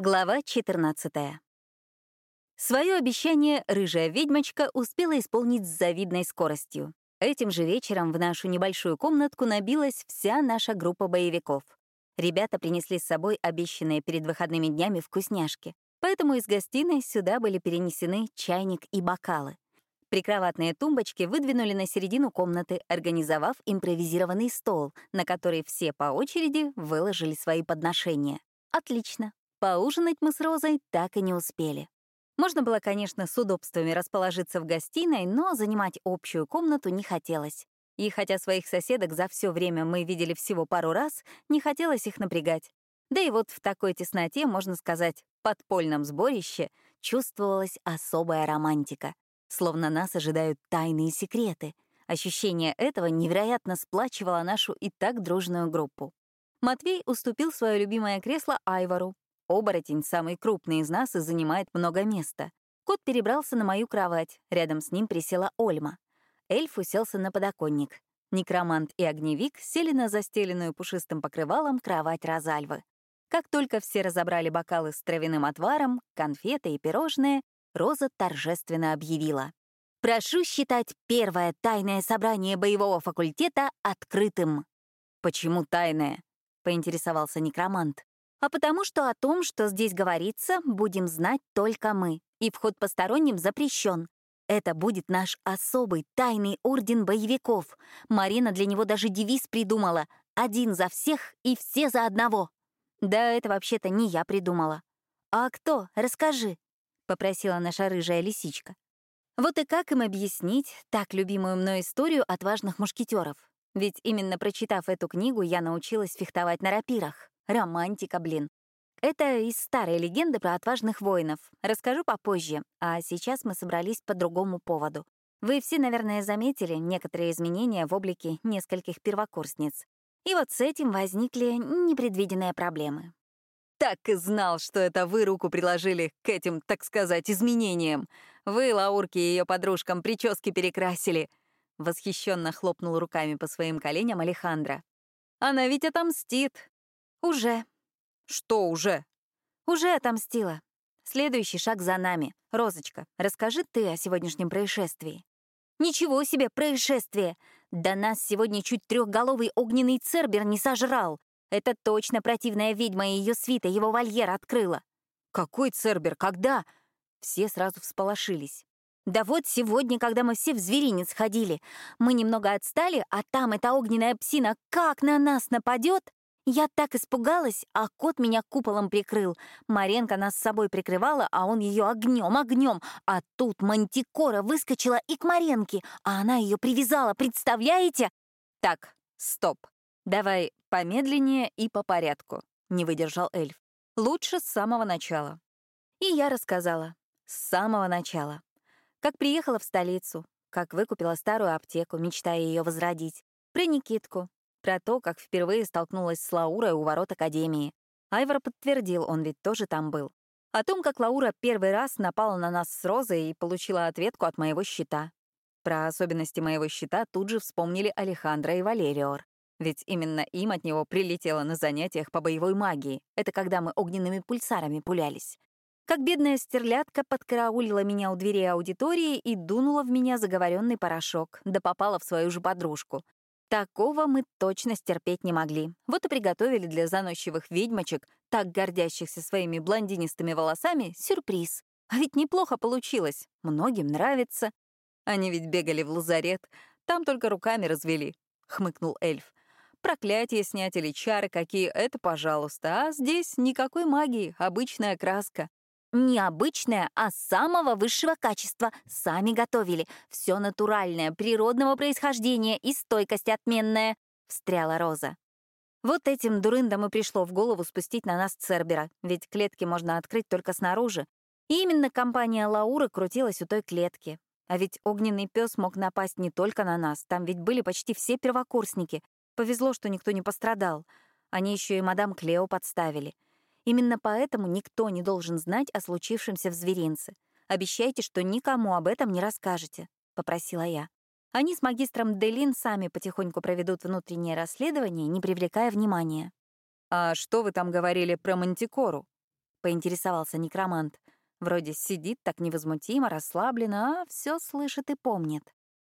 Глава 14. Свое обещание рыжая ведьмочка успела исполнить с завидной скоростью. Этим же вечером в нашу небольшую комнатку набилась вся наша группа боевиков. Ребята принесли с собой обещанные перед выходными днями вкусняшки, поэтому из гостиной сюда были перенесены чайник и бокалы. Прикроватные тумбочки выдвинули на середину комнаты, организовав импровизированный стол, на который все по очереди выложили свои подношения. Отлично. Поужинать мы с Розой так и не успели. Можно было, конечно, с удобствами расположиться в гостиной, но занимать общую комнату не хотелось. И хотя своих соседок за все время мы видели всего пару раз, не хотелось их напрягать. Да и вот в такой тесноте, можно сказать, подпольном сборище, чувствовалась особая романтика. Словно нас ожидают тайные секреты. Ощущение этого невероятно сплачивало нашу и так дружную группу. Матвей уступил свое любимое кресло Айвару, Оборотень, самый крупный из нас, и занимает много места. Кот перебрался на мою кровать, рядом с ним присела Ольма. Эльф уселся на подоконник. Некромант и огневик сели на застеленную пушистым покрывалом кровать Розальвы. Как только все разобрали бокалы с травяным отваром, конфеты и пирожные, Роза торжественно объявила. «Прошу считать первое тайное собрание боевого факультета открытым». «Почему тайное?» — поинтересовался некромант а потому что о том, что здесь говорится, будем знать только мы, и вход посторонним запрещен. Это будет наш особый тайный орден боевиков. Марина для него даже девиз придумала «Один за всех и все за одного». Да, это вообще-то не я придумала. «А кто? Расскажи», — попросила наша рыжая лисичка. Вот и как им объяснить так любимую мной историю отважных мушкетеров? Ведь именно прочитав эту книгу, я научилась фехтовать на рапирах. Романтика, блин. Это из старой легенды про отважных воинов. Расскажу попозже, а сейчас мы собрались по другому поводу. Вы все, наверное, заметили некоторые изменения в облике нескольких первокурсниц. И вот с этим возникли непредвиденные проблемы. Так и знал, что это вы руку приложили к этим, так сказать, изменениям. Вы, Лаурки и ее подружкам, прически перекрасили. Восхищенно хлопнул руками по своим коленям Алехандро. Она ведь отомстит. Уже. Что уже? Уже отомстила. Следующий шаг за нами. Розочка, расскажи ты о сегодняшнем происшествии. Ничего себе происшествие! Да нас сегодня чуть трехголовый огненный цербер не сожрал. Это точно противная ведьма и ее свита его вольер открыла. Какой цербер? Когда? Все сразу всполошились. Да вот сегодня, когда мы все в зверинец ходили, мы немного отстали, а там эта огненная псина как на нас нападет, я так испугалась, а кот меня куполом прикрыл. Маренко нас с собой прикрывала, а он ее огнем, огнем. А тут мантикора выскочила и к Маренке, а она ее привязала, представляете? Так, стоп. Давай помедленнее и по порядку, не выдержал эльф. Лучше с самого начала. И я рассказала. С самого начала. Как приехала в столицу, как выкупила старую аптеку, мечтая ее возродить. Про Никитку, про то, как впервые столкнулась с Лаурой у ворот Академии. Айвор подтвердил, он ведь тоже там был. О том, как Лаура первый раз напала на нас с Розой и получила ответку от моего щита. Про особенности моего щита тут же вспомнили Алехандро и Валериор. Ведь именно им от него прилетело на занятиях по боевой магии. Это когда мы огненными пульсарами пулялись. Как бедная стерлядка подкараулила меня у двери аудитории и дунула в меня заговоренный порошок, да попала в свою же подружку. Такого мы точно стерпеть не могли. Вот и приготовили для заносчивых ведьмочек, так гордящихся своими блондинистыми волосами, сюрприз. А ведь неплохо получилось. Многим нравится. Они ведь бегали в лазарет. Там только руками развели, — хмыкнул эльф. Проклятие снять или чары какие — это пожалуйста. А здесь никакой магии, обычная краска. Необычное, а самого высшего качества. Сами готовили. Все натуральное, природного происхождения и стойкость отменная», — встряла Роза. Вот этим дурындам и пришло в голову спустить на нас Цербера, ведь клетки можно открыть только снаружи. И именно компания Лауры крутилась у той клетки. А ведь огненный пес мог напасть не только на нас, там ведь были почти все первокурсники. Повезло, что никто не пострадал. Они еще и мадам Клео подставили — Именно поэтому никто не должен знать о случившемся в зверинце. Обещайте, что никому об этом не расскажете», — попросила я. Они с магистром Делин сами потихоньку проведут внутреннее расследование, не привлекая внимания. «А что вы там говорили про Мантикору?» — поинтересовался некромант. Вроде сидит так невозмутимо, расслабленно, а все слышит и помнит.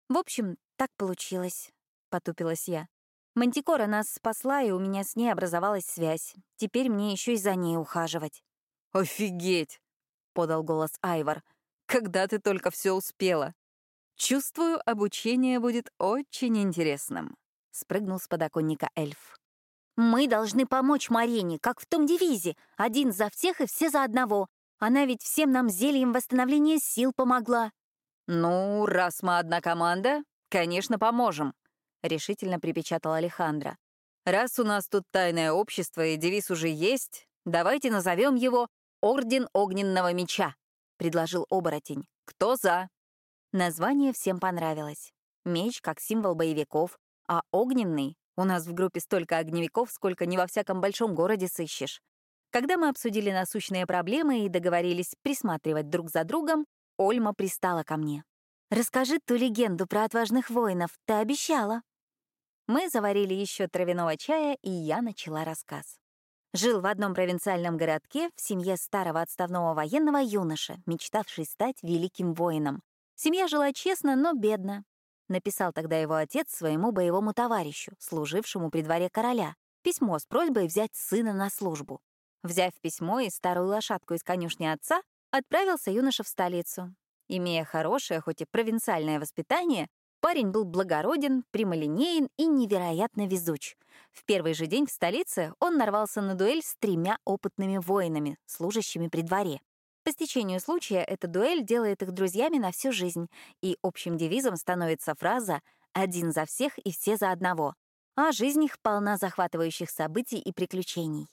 В общем, так получилось, — потупилась я. Мантикора нас спасла, и у меня с ней образовалась связь. Теперь мне еще и за ней ухаживать. «Офигеть!» — подал голос Айвар. «Когда ты только все успела?» «Чувствую, обучение будет очень интересным», — спрыгнул с подоконника эльф. «Мы должны помочь Марине, как в том девизе. Один за всех и все за одного. Она ведь всем нам зельем восстановления сил помогла». «Ну, раз мы одна команда, конечно, поможем», — решительно припечатал Алехандро. «Раз у нас тут тайное общество и девиз уже есть, давайте назовем его «Орден Огненного Меча», — предложил оборотень. «Кто за?» Название всем понравилось. Меч как символ боевиков, а огненный — у нас в группе столько огневиков, сколько не во всяком большом городе сыщешь. Когда мы обсудили насущные проблемы и договорились присматривать друг за другом, Ольма пристала ко мне. «Расскажи ту легенду про отважных воинов, ты обещала». Мы заварили еще травяного чая, и я начала рассказ. Жил в одном провинциальном городке в семье старого отставного военного юноша, мечтавший стать великим воином. Семья жила честно, но бедно. Написал тогда его отец своему боевому товарищу, служившему при дворе короля, письмо с просьбой взять сына на службу. Взяв письмо и старую лошадку из конюшни отца, отправился юноша в столицу. Имея хорошее, хоть и провинциальное воспитание, парень был благороден, прямолинеен и невероятно везуч. В первый же день в столице он нарвался на дуэль с тремя опытными воинами, служащими при дворе. По стечению случая эта дуэль делает их друзьями на всю жизнь, и общим девизом становится фраза «один за всех и все за одного», а жизнь их полна захватывающих событий и приключений.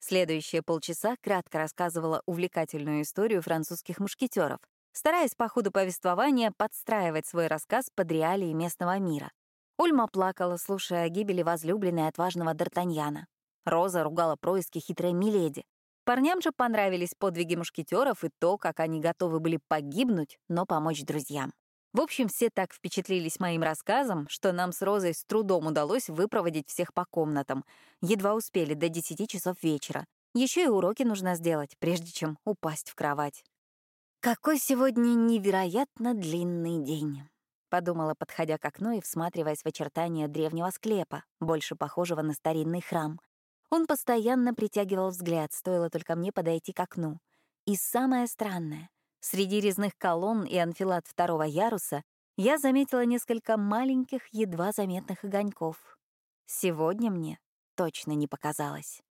Следующие полчаса кратко рассказывала увлекательную историю французских мушкетеров, стараясь по ходу повествования подстраивать свой рассказ под реалии местного мира. Ульма плакала, слушая о гибели возлюбленной отважного Д'Артаньяна. Роза ругала происки хитрой Миледи. Парням же понравились подвиги мушкетеров и то, как они готовы были погибнуть, но помочь друзьям. В общем, все так впечатлились моим рассказом, что нам с Розой с трудом удалось выпроводить всех по комнатам. Едва успели до 10 часов вечера. Еще и уроки нужно сделать, прежде чем упасть в кровать. «Какой сегодня невероятно длинный день», — подумала, подходя к окну и всматриваясь в очертания древнего склепа, больше похожего на старинный храм. Он постоянно притягивал взгляд, стоило только мне подойти к окну. И самое странное — Среди резных колонн и анфилат второго яруса я заметила несколько маленьких, едва заметных огоньков. Сегодня мне точно не показалось.